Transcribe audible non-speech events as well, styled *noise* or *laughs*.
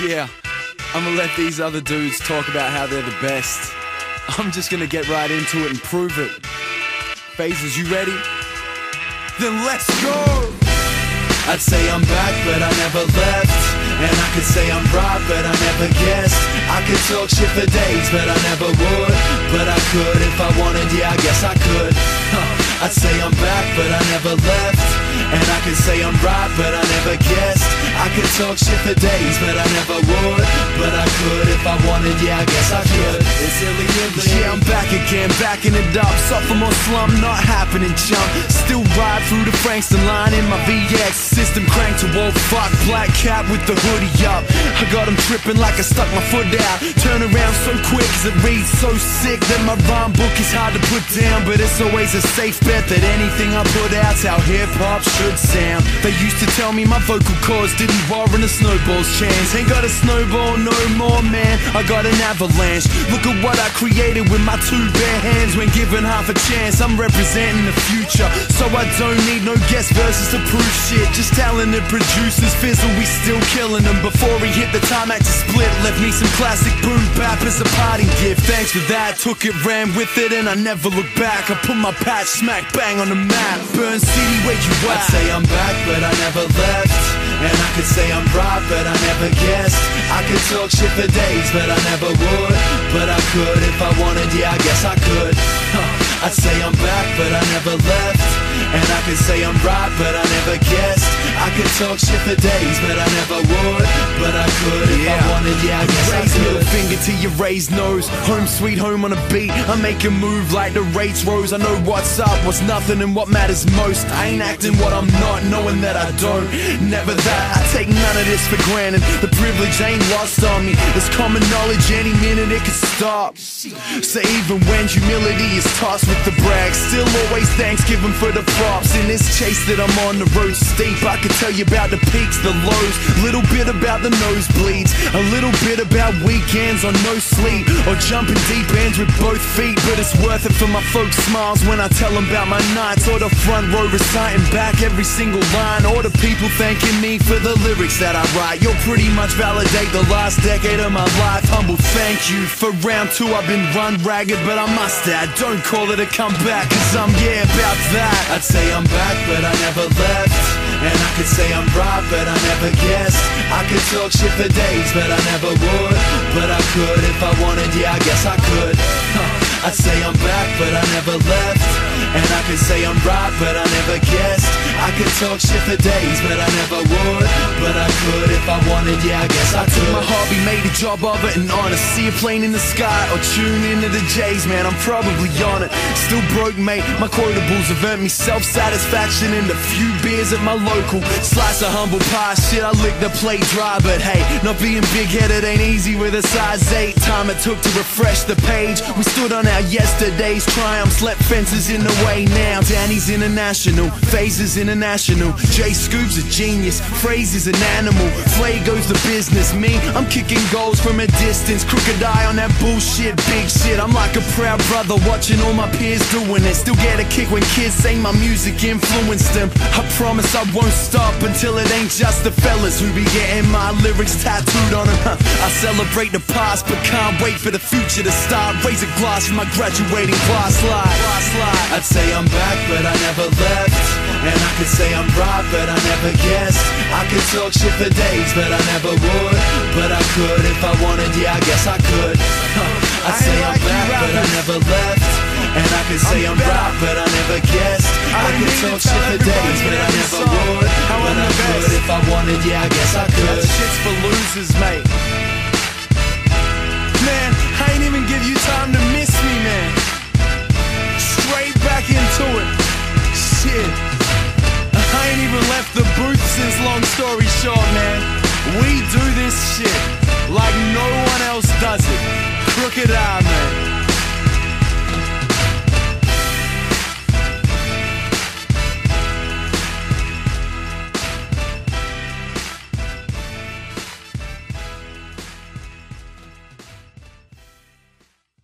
Yeah, I'm gonna let these other dudes talk about how they're the best. I'm just gonna get right into it and prove it. Phazes, you ready? Then let's go! I'd say I'm back, but I never left. And I could say I'm right, but I never guessed. I could talk shit for days, but I never would. But I could if I wanted, yeah, I guess I could. Huh. *laughs* I'd say I'm back, but I never left. And I could say I'm right, but I never guessed. I could talk shit for days, but I never would. But I could if I wanted, yeah, I guess I could. It's illy Yeah, I'm back again, backing it up. Sophomore slum, not happening, chump. Still ride through the Frankston line in my VX. System cranked to all fuck. Black cap with the hoodie up. I got them tripping like I stuck my foot out. Turn around so quick, cause it reads so sick that my rhyme book is hard to put down. But it's always a safe bet that anything I put out's how hip hop should sound. They used to tell me my vocal cords didn't warrant a snowball's chance. Ain't got a snowball no more, man. I got an avalanche. Look at what I created with my two bare hands. When given half a chance, I'm representing the future. So I don't need no guest verses to prove shit. Just talented producers fizzle, we still killing them. Before he hit the timex to split, left me some classic boom bap as a parting gift. Thanks for that. Took it, ran with it, and I never looked back. I put my patch smack bang on the map. Burn City, where you I'd say I'm back, but I never left. And I could say I'm right, but I never guessed. I could talk shit for days, but I never would. But I could if I wanted, yeah, I guess I could. Huh. *laughs* I'd say I'm back, but I never left. And say I'm right, but I never guessed. I could talk shit for days, but I never would. But I could if I wanted, yeah, I guess I Raise could. middle finger to your raised nose. Home sweet home on a beat. I make a move like the rates rose. I know what's up, what's nothing, and what matters most. I ain't acting what I'm not, knowing that I don't. Never that. I take none of this for granted. The privilege ain't lost on me. It's common knowledge. Any minute it could stop. So even when humility is tossed with the brag, still always Thanksgiving for the props. In this chase that I'm on the road steep, I could tell you about the peaks, the lows, little bit about the nosebleeds, a little bit about weekends on no sleep, or jumping deep ends with both feet. But it's worth it for my folks' smiles when I tell them about my nights, or the front row reciting back every single line, or the people thanking me for the lyrics that I write. You'll pretty much validate the last decade of my life. Humble thank you for round two. I've been run ragged, but I must add, don't call it a comeback, cause I'm yeah about that. I'd say I'm back, but I never left. And I could say I'm right, but I never guessed. I could talk shit for days, but I never would. But I could if I wanted, yeah, I guess I could. Huh. *laughs* I'd say I'm back, but I never left. And I could say I'm right, but I never guessed. I could talk shit for days, but I never would. But I could if I wanted, yeah, I guess I Took my could. hobby, a job of it, and honest. See a plane in the sky or tune into the J's, man. I'm probably on it. Still broke, mate. My quotables have earned me self satisfaction and a few beers at my local. Slice of humble pie, shit, I lick the plate dry. But hey, not being big headed ain't easy with a size 8. Time it took to refresh the page. We stood on our yesterday's triumphs, let fences in the way now. Danny's international, Phazes international. Jay Scoop's a genius, phrases an animal. Flay goes the business. Me, I'm kicking goals from a distance. Crooked eye on that bullshit, big shit. I'm like a proud brother watching all my peers doing it. Still get a kick when kids say my music influenced them. I promise I won't stop until it ain't just the fellas who be getting my lyrics tattooed on them. I celebrate the past, but can't wait for the future to start. Raise a glass for my graduating class live. I'd say I'm back, but I never left. And I could say I'm right, but I never guessed. I could talk shit for days, but I never would. But I could if I wanted, yeah, I guess I could. *laughs* I'd say I'm like back, but I never left. And I could say I'm, I'm right, but I never guessed. I, I could talk shit for days, but I never song would. how But I'm could best. if I wanted, yeah, I guess I That could. shit's for losers, mate. Man, I ain't even give you time to booth long story short, man. We do this shit like no